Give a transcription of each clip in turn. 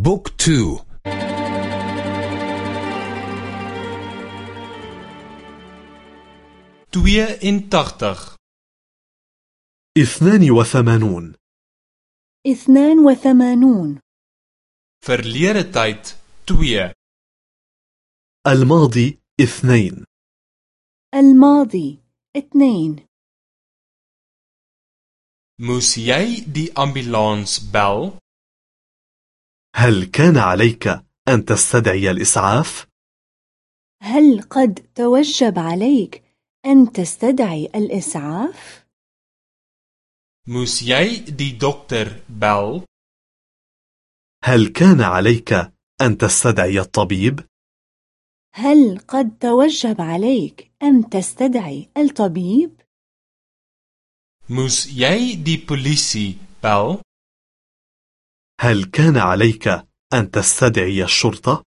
بوك تو. توية إن تختخ اثنان وثمانون. اثنان وثمانون. Verlede tyd 2 الماضي اثنين. الماضي اثنين. Moes jy die ambulans bel? هل كان عليك أن تستدعي الإسعاف؟ هل قد توجب عليك أن تستدعي الإسعاف؟ moes jy die dokter bel هل كان عليك أن تستدعي الطبيب؟ هل قد توجب عليك أن تستدعي الطبيب؟ moes jy die polisie bel هل كان عليك أن تستدعي الشرطة؟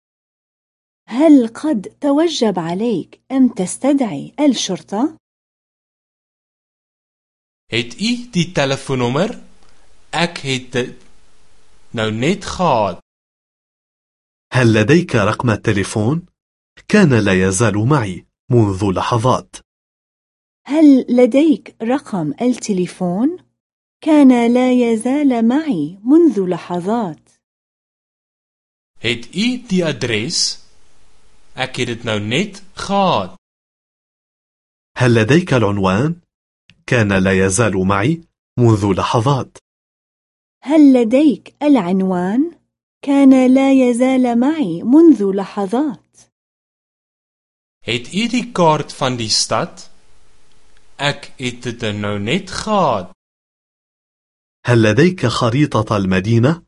هل قد توجب عليك أن تستدعي الشرطة؟ het u die telefoonnommer ek het dit nou net gehad هل لديك رقم التليفون؟ كان لا يزال معي منذ لحظات هل لديك رقم التليفون؟ كان لا يزال معي منذ لحظات. Het u die adres? Ek het dit nou net gehad. هل لديك العنوان؟ كان لا يزال معي منذ لحظات. هل لديك العنوان؟ كان لا يزال معي منذ لحظات. Het u die kaart van die stad? Ek het dit nou net gehad. هل لديك خريطة المدينة؟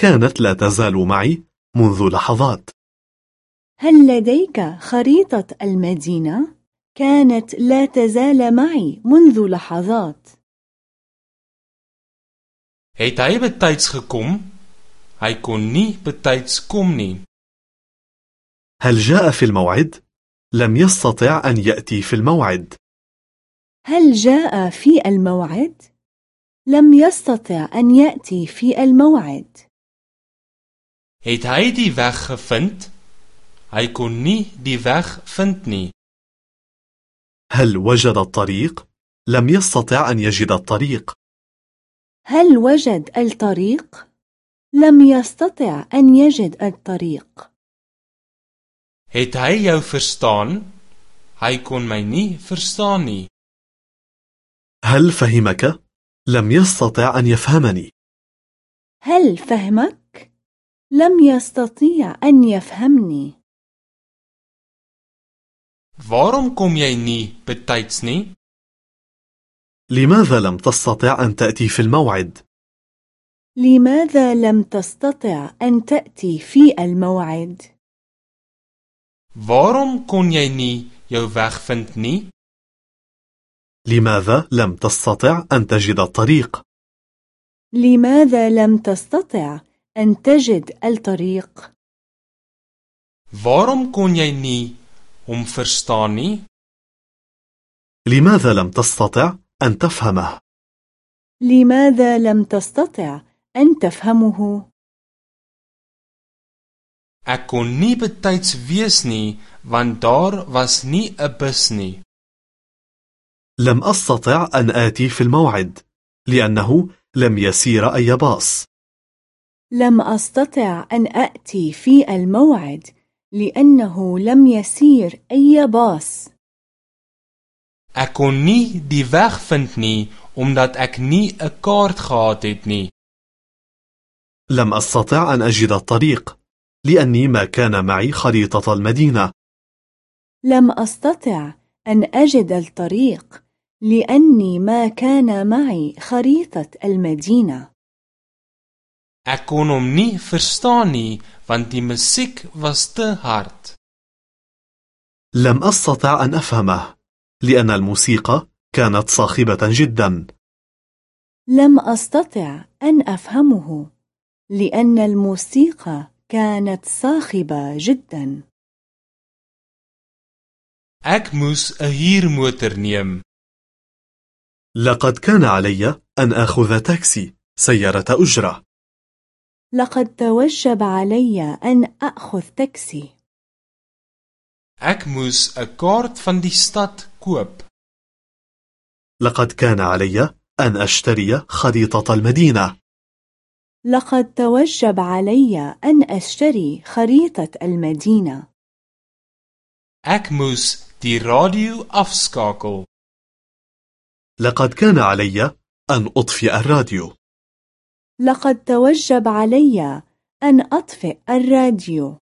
كانت لا تزال معي منذ لحظات هل لديك خريطة المدينة؟ كانت لا تزال معي منذ لحظات het hy betyds gekom hy kon nie betyds kom nie هل جاء في الموعد؟ لم يستطع أن يأتي في الموعد هل جاء في الموعد؟ لم يستطع أن يأتي في الموعد. het hy die weg gevind hy kon nie die weg vind nie هل وجد الطريق؟ لم يستطع أن يجد الطريق. هل وجد الطريق؟ لم يستطع أن يجد الطريق. het hy jou verstaan hy kon my nie verstaan nie هل فهمك؟ لم يستطع أن يفهمني هل فهمك؟ لم يستطيع أن يفهمني waarom kom jy nie betyds nie لماذا لم تستطع أن تأتي في الموعد؟ لماذا لم تستطع أن تأتي في الموعد؟ waarom kon jy nie jou weg vind nie لماذا لم تستطع أن تجد الطريق؟ لماذا لم تستطع أن تجد الطريق؟ waarom kon jy nie hom verstaan nie لماذا لم تستطع أن تفهمه؟ لماذا لم تستطع أن تفهمه؟ ek kon nie betyds wees nie want daar was nie 'n bus nie لم أستطع أن آتي في الموعد لأنه لم يسير أي باص. لم أستطع أن أأتي في الموعد لأنه لم يسير أي باص. ek kon nie die weg vind nie omdat ek nie 'n kaart gehad het nie لم أستطع أن أجد الطريق لأني ما كان معي خريطة المدينة. لم أستطع أن أجد الطريق. لأني ما كان معي خريطة المدينة. ek kon hom nie verstaan nie want die musiek was te hard لم أستطع أن أفهمه لأن الموسيقى كانت صاخبة جدا. لم أستطع أن أفهمه لأن الموسيقى كانت صاخبة جدا. ek moes 'n huurmotor neem لقد كان علي أن أخذ تاكسي سيارة أجرة لقد توجب علي أن أخذ تاكسي. Ek moes 'n kaart van die stad koop. لقد كان علي أن أشتري خريطة المدينة. لقد توجب علي أن أشتري خريطة المدينة. Ek moes die radio afskakel. لقد كان علي أن أطفئ الراديو. لقد توجب علي أن أطفئ الراديو.